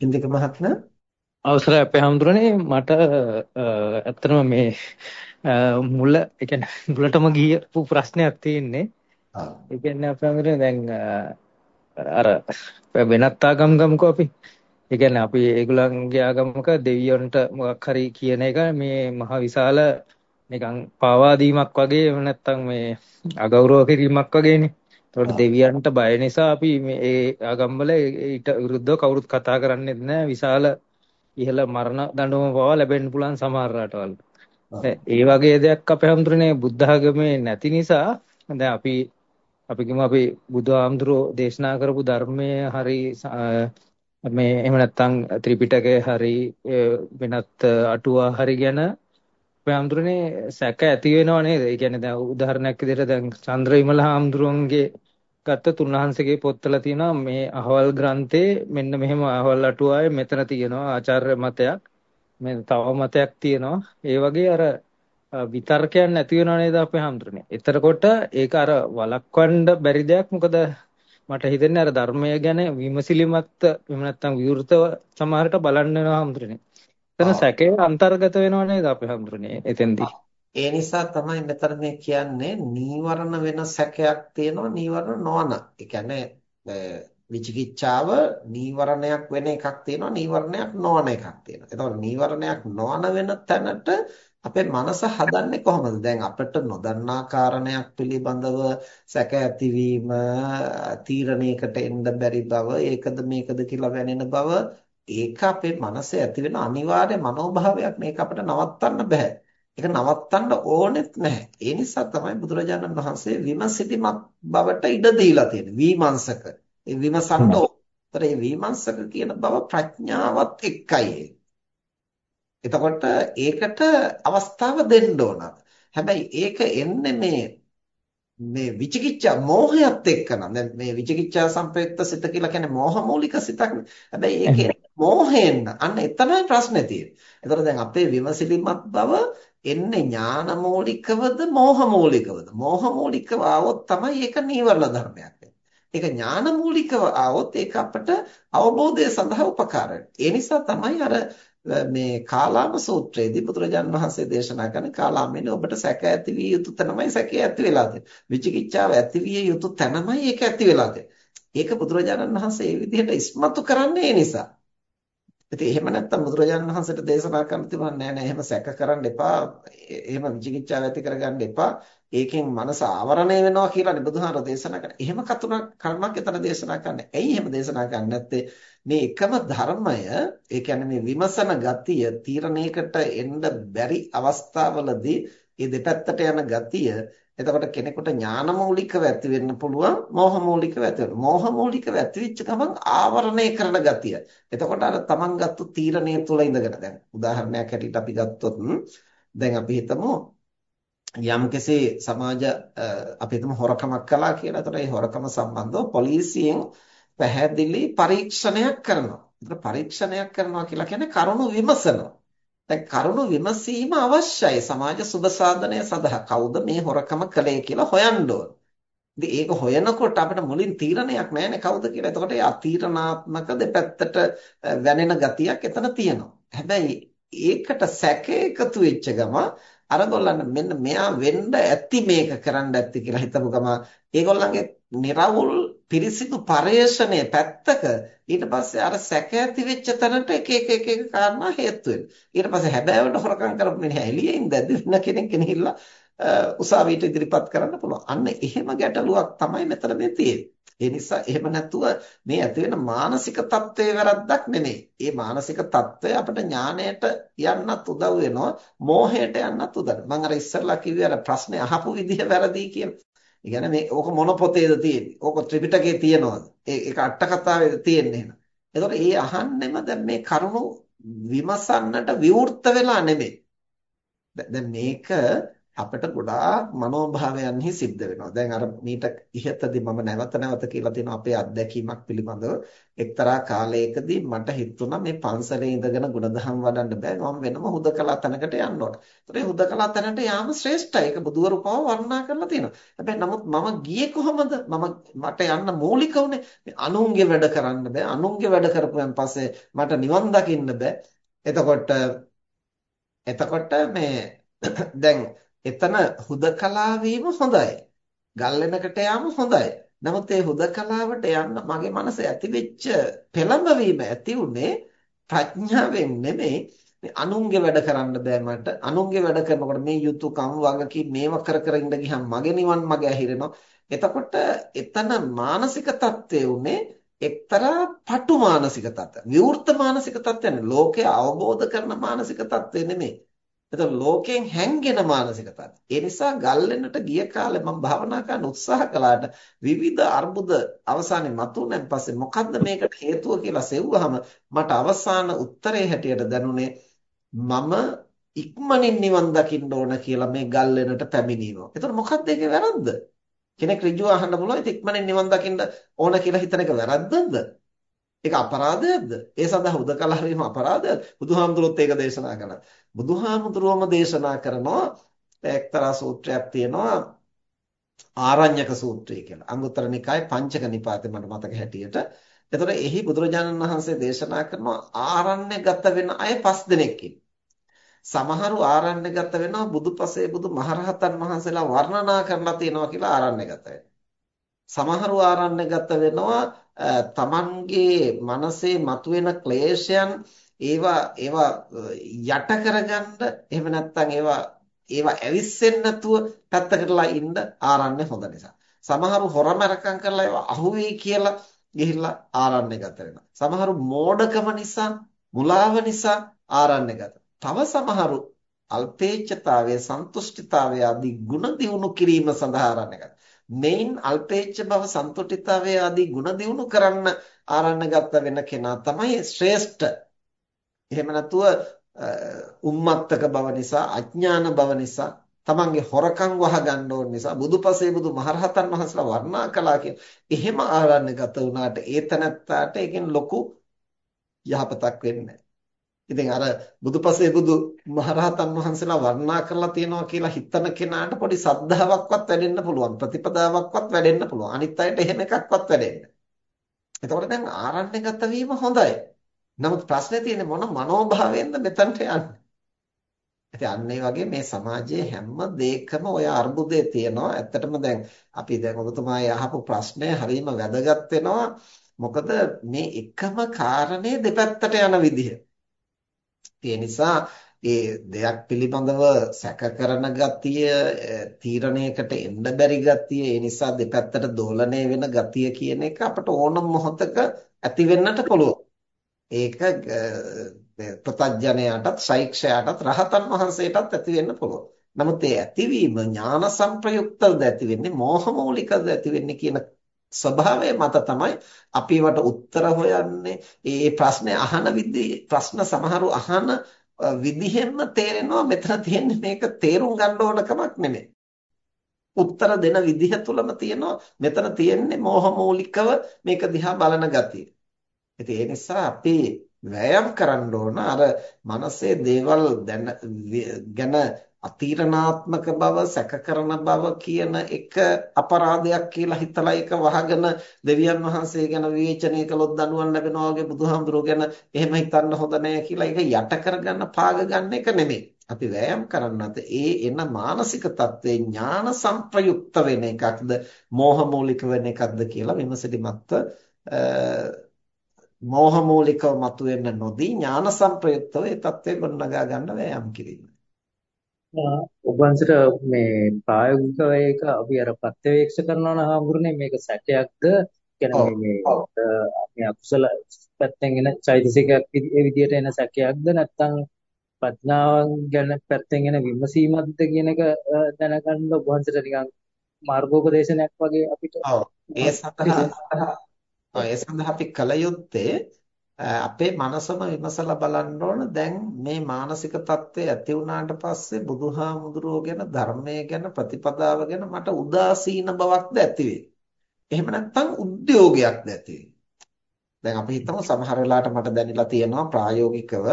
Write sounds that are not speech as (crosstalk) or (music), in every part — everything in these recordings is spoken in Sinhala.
ඉන්දික මහත්මයා අවසරයි අපේ හැමතුරනේ මට ඇත්තටම මේ මුල ඒ කියන්නේ මුලටම ගියපු ප්‍රශ්නයක් තියෙන්නේ. ඒ කියන්නේ අපේ හැමතුරනේ දැන් අර වෙනත් ආගම් ගමුකෝ අපි. ඒ කියන්නේ අපි ඒගොල්ලන්ගේ ආගමක දෙවියන්ට මොකක් හරි කියන එක මේ මහ විශාල නිකන් පාවා දීමක් වගේ එහෙම නැත්නම් මේ අගෞරව කිරීමක් වගේනේ. ඒතකොට දෙවියන්ට බය නිසා අපි මේ ආගම්වල ඊට විරුද්ධව කවුරුත් කතා කරන්නේ නැහැ. විශාල ඉහළ මරණ දඬුවම පවා ලැබෙන්න පුළුවන් සමහර රටවල්. ඒ වගේ දෙයක් අපේ හැමතුරනේ බුද්ධ ආගමේ නැති නිසා දැන් අපි අපි කිව්ව අපි බුදුහාමුදුරෝ දේශනා කරපු ධර්මයේ හරි මේ එහෙම නැත්නම් ත්‍රිපිටකය හරි වෙනත් අටුවා හරි ගැන හාමුදුරනේ සැක ඇති වෙනව නේද? ඒ කියන්නේ දැන් උදාහරණයක් විදිහට දැන් චන්ද්‍රවිමල හාමුදුරුවන්ගේ ගත්තොත් උන්වහන්සේගේ පොත්වල තියෙනවා මේ අහවල් ග්‍රන්ථේ මෙන්න මෙහෙම අහවල් අටුවාවේ මෙතන තියෙනවා ආචාර්ය මතයක්. මේ තව මතයක් තියෙනවා. ඒ වගේ අර විතර්කයන් නැති වෙනව නේද අපේ හාමුදුරනේ. එතකොට ඒක අර වළක්වන්න බැරි දෙයක් මොකද මට හිතෙන්නේ අර ධර්මය ගැන විමසිලිමත් එහෙම නැත්නම් විවෘතව සමහරට බලන්න වෙනවා හාමුදුරනේ. එතන සැකේ අන්තර්ගත වෙනව නේද අපි හඳුරන්නේ එතෙන්දී. ඒ නිසා තමයි මෙතන මේ කියන්නේ නීවරණ වෙන සැකයක් තියෙනවා නීවරණ නොවන. ඒ කියන්නේ විචිකිච්ඡාව නීවරණයක් වෙන එකක් තියෙනවා නීවරණයක් නොවන එකක් තියෙනවා. එතකොට නීවරණයක් නොවන වෙන තැනට අපේ මනස හදන්නේ කොහොමද? දැන් අපිට නොදන්නා කාරණයක් පිළිබඳව සැක ඇතිවීම, තීරණයකට එන්න බැරි බව, ඒකද මේකද කියලා වැනෙන බව ඒක අපේ මනසේ ඇති වෙන අනිවාර්ය මනෝභාවයක් මේක අපිට නවත්තන්න බෑ. ඒක නවත්තන්න ඕනෙත් නැහැ. ඒ නිසා තමයි බුදුරජාණන් වහන්සේ විමසිලිමත් බවට ඉඩ දීලා තියෙන්නේ. විමර්ශක. ඒ විමසන්න ඕතර ඒ විමර්ශක කියන බව ප්‍රඥාවත් එක්කයි. එතකොට ඒකට අවස්ථාව දෙන්න ඕන. හැබැයි ඒක එන්නේ මේ මේ විචිකිච්ඡා මෝහයත් එක්කන දැන් මේ විචිකිච්ඡා සංප්‍රයුක්ත සිත කියලා කියන්නේ මෝහ මූලික සිතක් නේ. හැබැයි ඒකේ මෝහයෙන් අන්න එතනයි ප්‍රශ්නේ තියෙන්නේ. එතකොට දැන් අපේ විමසිලිමත් බව එන්නේ ඥාන මූලිකවද මෝහ මූලිකවද? මෝහ මූලිකව આવොත් තමයි ඒක නීවරණ ධර්මයක් ඒක ඥාන මූලිකව આવොත් ඒක අපට අවබෝධය සඳහා උපකාර ඒ නිසා තමයි අර මේ කාලාම සූත්‍රයේදී බුදුරජාන් වහන්සේ දේශනා කරන කාලාමෙන් ඔබට සැක ඇති විය යුතු තැනමයි සැකේ ඇති වෙලා තියෙන්නේ. විචිකිච්ඡාව ඇති විය යුතු තැනමයි ඒක ඇති වෙලා තියෙන්නේ. ඒක බුදුරජාණන් වහන්සේ මේ විදිහට ඉස්මතු කරන්නේ ඒ නිසා. ඉතින් එහෙම නැත්තම් බුදුරජාණන් වහන්සේට දේශනා කරන්න තිබුණා නෑ නෑ එහෙම සැක කරන්න එපා. එහෙම විචිකිච්ඡාව ඇති කරගන්න එපා. ඒකෙන් මනස ආවරණය වෙනවා කියලානේ බුදුහාර දේශනා කරන්නේ. එහෙම කතුණක් කර්මයක් එතන දේශනා කරන්නේ. ඇයි එහෙම දේශනා කරන්නේ නැත්තේ? මේ එකම ධර්මය, ඒ කියන්නේ මේ විමසන ගතිය තීරණයකට එන්න බැරි අවස්ථාවලදී මේ දෙපැත්තට යන ගතිය එතකොට කෙනෙකුට ඥාන මූලිකව ඇති වෙන්න පුළුවන් මෝහ මූලිකව ඇති වෙන්න. මෝහ මූලිකව ඇති වෙච්ච ගමන් ආවරණය කරන ගතිය. එතකොට අර තමන් ගත්තු තීරණය තුළ ඉඳගෙන දැන් උදාහරණයක් හැටියට අපි ගත්තොත් දැන් අපි හිතමු යම්කිසි සමාජ අපි හිතමු හොරකමක් කළා කියලා. එතකොට මේ හොරකම සම්බන්ධව පොලිසියෙන් පැහැදිලි පරීක්ෂණයක් කරනවා. ඒතර පරීක්ෂණයක් කරනවා කියලා කියන්නේ කරුණු විමසනවා. දැන් කරුණු විමසීම අවශ්‍යයි සමාජ සුබ සාධනය සඳහා. කවුද මේ හොරකම කළේ කියලා හොයන්න ඕන. ඉතින් ඒක හොයනකොට අපිට මුලින් තීරණයක් නැහැනේ කවුද කියලා. එතකොට ඒ අතීරණාත්මක දෙපැත්තට වැනෙන ගතියක් එතන තියෙනවා. හැබැයි ඒකට සැක එකතු වෙච්ච ගම අරගොල්ලන් මෙන්න මෙයා වෙන්න ඇති මේක කරන්න ඇති කියලා හිතපු ගම ඒගොල්ලන්ගේ निराවුල් පිරිසිදු පරේෂණයේ පැත්තක ඊට පස්සේ අර සැක ඇති වෙච්ච තැනට එක එක එක එක කාරණා හේතු වෙනවා. ඊට පස්සේ හැබෑවට හොරකම් කරපු මිනිහා එළියේ ඉඳද්දි වෙන කෙනෙක් ගෙනහිල්ලා උසාවියට ඉදිරිපත් කරන්න පුළුවන්. අන්න එහෙම ගැටලුවක් තමයි මෙතන මේ තියෙන්නේ. ඒ නිසා එහෙම නැතුව මේ ඇති වෙන මානසික தත්ත්වයේ වැරද්දක් නෙමෙයි. මේ මානසික தත්ත්වය අපිට ඥාණයට යන්නත් උදව් වෙනවා, මෝහයට යන්නත් උදව්. මම අර ඉස්සරලා කිව්වේ අර ප්‍රශ්නේ අහපු විදිහ වැරදි කියලා. ඒ කියන්නේ මේ ඕක මොන පොතේද තියෙන්නේ? ඕක ත්‍රිපිටකයේ තියෙනවද? ඒක අට කතාවේද තියෙන්නේ එහෙනම්. එතකොට ඒ අහන්නෙම දැන් මේ කරුණු විමසන්නට විවෘත වෙලා නෙමෙයි. දැන් මේක අපිට ගොඩාක් මනෝභාවයන්හි සිද්ධ වෙනවා. දැන් අර මීට ඉහතදී මම නැවත නැවත කියලා තියෙනවා අපේ අත්දැකීමක් පිළිබඳව එක්තරා කාලයකදී මට හිතුණා මේ පන්සලේ ඉඳගෙන ගුණධම් වඩන්න බෑ. මම වෙනම හුදකලා තැනකට යන්න ඕන. ඒතකොට හුදකලා තැනට යාම ශ්‍රේෂ්ඨයි. ඒක බුදුවරු පව වර්ණනා කරලා තියෙනවා. හැබැයි නමුත් මම ගියේ කොහමද? මම මට යන්න මූලික උනේ අනුන්ගේ වැඩ කරන්න බෑ. අනුන්ගේ වැඩ කරපුවන් පස්සේ මට නිවන් දකින්න බෑ. එතකොට එතකොට මේ (coughs) දැන් එතන හුදකලා හොඳයි. ගල් වෙනකට හොඳයි. නමුත් ඒ හුදකලාවට යන්න මගේ මනස ඇතිවෙච්ච පෙළඹවීම ඇති උනේ ප්‍රඥාවෙන් නෙමෙයි. මේ අනුන්ගේ වැඩ කරන්න බෑ මට. අනුන්ගේ වැඩ කරනකොට මේ යුතුයකම් වගකීම් මේව කර කර ඉඳ ගියම් මගේ නිවන් මගේ ඇහිරෙනවා. එතකොට එතන මානසික தත්ත්වයේ උනේ එක්තරා පටු මානසික தත්ත්ව විවෘත මානසික தත්ත්වයන්නේ ලෝකය අවබෝධ කරන මානසික தත්ත්වය නෙමෙයි. එතකොට ලෝකයෙන් හැංගෙන මානසික තත්ත්ව. ඒ නිසා ගල්ලෙන්නට ගිය කාලේ මම භාවනා කරන්න උත්සාහ කළාට විවිධ අර්බුද අවසානයේ මතුවෙන් පස්සේ මොකද්ද මේකට හේතුව කියලා සෙව්වහම මට අවසාන උත්තරේ හැටියට දැනුනේ මම ඉක්මනින් නිවන් දකින්න ඕන කියලා මේ ගල්ලෙන්නට පැමිණීම. එතකොට මොකක්ද ඒකේ වැරද්ද? කෙනෙක් ඍජුව අහන්න පුළුවන් ඉක්මනින් නිවන් දකින්න ඕන කියලා හිතන එක වැරද්දද? ඒක අපරාධයක්ද? ඒ සඳහා උදකලා වීම අපරාධයක්ද? බුදුහාමුදුරුවොත් ඒක දේශනා කළා. බුදුහාමුදුරුවම දේශනා කරනවා එක්තරා සූත්‍රයක් තියෙනවා ආරණ්‍යක සූත්‍රය කියලා. අංගුත්තර නිකායේ පංචක නිපාතේ මට මතක හැටියට. එතකොට එහි බුදුරජාණන් වහන්සේ දේශනා කරනවා ආරණ්‍යගත වෙන අය පස් දෙනෙක් සමහරු ආරණ්‍යගත වෙනවා බුදුපසේ බුදු මහරහතන් වහන්සේලා වර්ණනා කරලා තියෙනවා කියලා ආරණ්‍යගත වෙනවා. සමහරු ආරණ්‍යගත වෙනවා තමන්ගේ මනසේ මතුවෙන ක්ලේශයන් ඒවා ඒවා යට කරගන්න එහෙම නැත්නම් ඒවා ඒවා ඇවිස්සෙන්නේ නැතුව පැත්තකටලා ඉන්න ආරණ්‍ය හොඳ නිසා. සමහරු හොරමරකම් කරලා ඒවා අහුවේ කියලා ගිහිල්ලා ආරණ්‍යගත වෙනවා. සමහරු මෝඩකම නිසා, මුලාව නිසා ආරණ්‍යගත. තව සමහරු අල්පේච්ඡතාවය, සන්තුෂ්ඨිතාවය ආදී ගුණ දියුණු කිරීම සඳහා ආරණ්‍යගත. මේන් අල්පේච්ඡ බව සන්තුටිතාවය ආදී ගුණ දියුණු කරන්න ආරණ්‍ය ගත වෙන කෙනා තමයි ශ්‍රේෂ්ඨ. එහෙම නැතුව උම්මත්තක බව නිසා අඥාන බව නිසා තමන්ගේ හොරකම් වහ ගන්න ඕන නිසා බුදුපසේ බුදු මහරහතන් වහන්සේලා වර්ණනා කළා කියන. එහෙම ආරණ්‍ය ගත වුණාට ඒ තනත්තාට ඒකෙන් ලොකු යහපතක් වෙන්නේ ඉතින් අර බුදුපසේ බුදු මහරහතන් වහන්සේලා වර්ණනා කරලා තියෙනවා කියලා හිතන කෙනාට පොඩි සද්ධාාවක්වත් වැඩෙන්න පුළුවන් ප්‍රතිපදාවක්වත් වැඩෙන්න පුළුවන් අනිත් අයට එහෙම එකක්වත් වැඩෙන්න. එතකොට දැන් ආරණ්‍යගත වීම හොඳයි. නමුත් ප්‍රශ්නේ තියෙන්නේ මොන මනෝභාවයෙන්ද මෙතනට යන්නේ? ඉතින් අන්න ඒ වගේ මේ සමාජයේ හැම දෙයකම ඔය අර්බුදේ තියෙනවා. ඇත්තටම දැන් අපි දැන් ඔබතුමා අහපු ප්‍රශ්නය හරියම වැදගත් වෙනවා. මොකද මේ එකම කාරණේ දෙපැත්තට යන විදිහ. ඒ නිසා ඒ දෙයක් පිළිබඳව සැක කරන ගතිය තීරණයකට එන්න බැරි ගතිය ඒ නිසා දෙපැත්තට දෝලණය වෙන ගතිය කියන එක අපට ඕනම මොහොතක ඇති වෙන්නට පුළුවන්. ඒක ප්‍රතඥයාටත් ශෛක්ෂයාටත් රහතන් වහන්සේටත් ඇති වෙන්න පුළුවන්. නමුත් ඒ ඇතිවීම ඥාන සංප්‍රයුක්තද ඇති වෙන්නේ මෝහ මූලිකද ඇති වෙන්නේ කියන ස්වභාවය මත තමයි අපි වට උත්තර හොයන්නේ. ඒ ප්‍රශ්නේ අහන විදිහ ප්‍රශ්න සමහරු අහන විදිහෙන්ම තේරෙනවා මෙතන තියෙන්නේ මේක තේරුම් ගන්න ඕන කමක් නෙමෙයි. උත්තර දෙන විදිහ තුලම තියෙනවා මෙතන තියෙන්නේ මෝහ මූලිකව මේක දිහා බලන ගතිය. ඉතින් ඒ නිසා අපි වෑයම් කරන්න ඕන අර මනසේ දේවල් ගැන අතිරණාත්මක බව සැකකරන බව කියන එක අපරාධයක් කියලා හිතලා ඒක වහගෙන දෙවියන් වහන්සේ ගැන විවේචනය කළොත් දඬුවම් ලැබෙනවා වගේ බුදුහාමුදුරුවෝ ගැන එහෙම හිතන්න හොඳ නැහැ කියලා ඒක යට කරගන්න පාග ගන්න එක නෙමෙයි. අපි වෑයම් කරන්නත් ඒ එන මානසික தත්ත්වේ ඥාන සංප්‍රයුක්ත වෙන එකක්ද මෝහ මූලික වෙන එකක්ද කියලා විමසිලිමත්ව මෝහ මූලිකව මතුවෙන්න නොදී ඥාන සංප්‍රයුක්තව ඒ தත්ත්වේ ගොඩනගා ගන්න වෑයම් කිරීම. ඔබ වහන්සේට මේ ප්‍රායෝගිකව ඒක අපි අර ප්‍රත්‍යවේක්ෂ කරනවා නම් හාමුදුරනේ මේක සැකයක්ද කියන්නේ මේ මේ අකුසල පැත්තෙන් එන චෛතසිකයක් ඒ විදිහට එන සැකයක්ද? නැත්නම් ප්‍රඥාව ගැන පැත්තෙන් එන විමසීමක්ද කියන එක දැනගන්න ඔබ වහන්සේට නිකන් මාර්ගෝපදේශනයක් වගේ අපිට ඔව්. ඒ සඳහා ඒ සඳහා අපි කල යුත්තේ අපේ මනසම විමසලා බලන්න ඕන. දැන් මේ මානසික தත්ත්වය ඇති වුණාට පස්සේ බුදුහාමුදුරුවෝ ගැන ධර්මය ගැන ප්‍රතිපදාව ගැන මට උදාසීන බවක්ද ඇති එහෙම නැත්නම් උද්‍යෝගයක්ද ඇති දැන් අපි හිතමු සමහර වෙලාවට මට දැනෙලා තියෙනවා ප්‍රායෝගිකව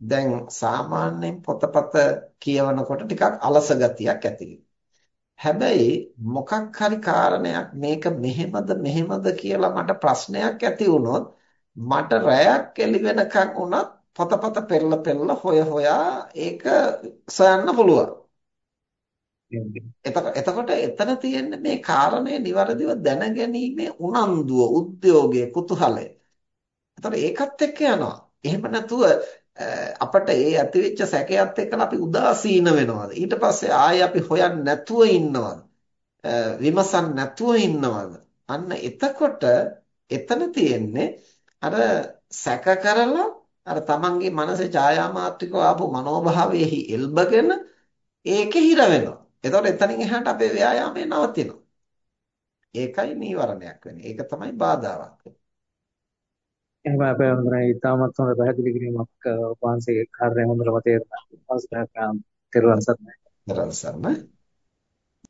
දැන් සාමාන්‍යයෙන් පොතපත කියවනකොට ටිකක් අලස ගතියක් ඇති හැබැයි මොකක් හරි කාරණයක් මේක මෙහෙමද මෙහෙමද කියලා මට ප්‍රශ්නයක් ඇති වුණොත් මට රැයක් එළි වෙනකන් උනත් පොතපත පෙරල පෙරල හොය හොයා ඒක සොයන්න පුළුවන්. එතකොට එතන තියෙන්නේ මේ කාරණය નિවරදිව දැනගැනීමේ උනන්දුව, උද්‍යෝගය, කුතුහලය. එතකොට ඒකත් එක්ක යනවා. එහෙම නැතුව අපට ඒ ඇතිවෙච්ච සැකයත් එක්කලා අපි උදාසීන වෙනවද? ඊට පස්සේ ආයෙ අපි හොයන්නේ නැතුව ඉන්නවද? විමසන්නේ නැතුව ඉන්නවද? අන්න එතකොට එතන තියෙන්නේ අර සැක කරලා අර තමන්ගේ මනසේ ඡායා මාත්‍රිකව ආපු මනෝභාවයේහි එල්බගෙන ඒකේ හිර වෙනවා. එතකොට එතනින් එහාට අපේ ව්‍යායාමය නවතිනවා. ඒකයි නීවරණයක් වෙන්නේ. ඒක තමයි බාධාවක් වෙන්නේ. එහෙනම් අපේ වන්දනා ඉතාමත් හොඳ පැහැදිලි කිරීමක් වහන්සේගේ කාර්යය හොඳටම තේරුණා. අවසරයි තෙරුවන් සරණයි. තෙරුවන් සරණයි.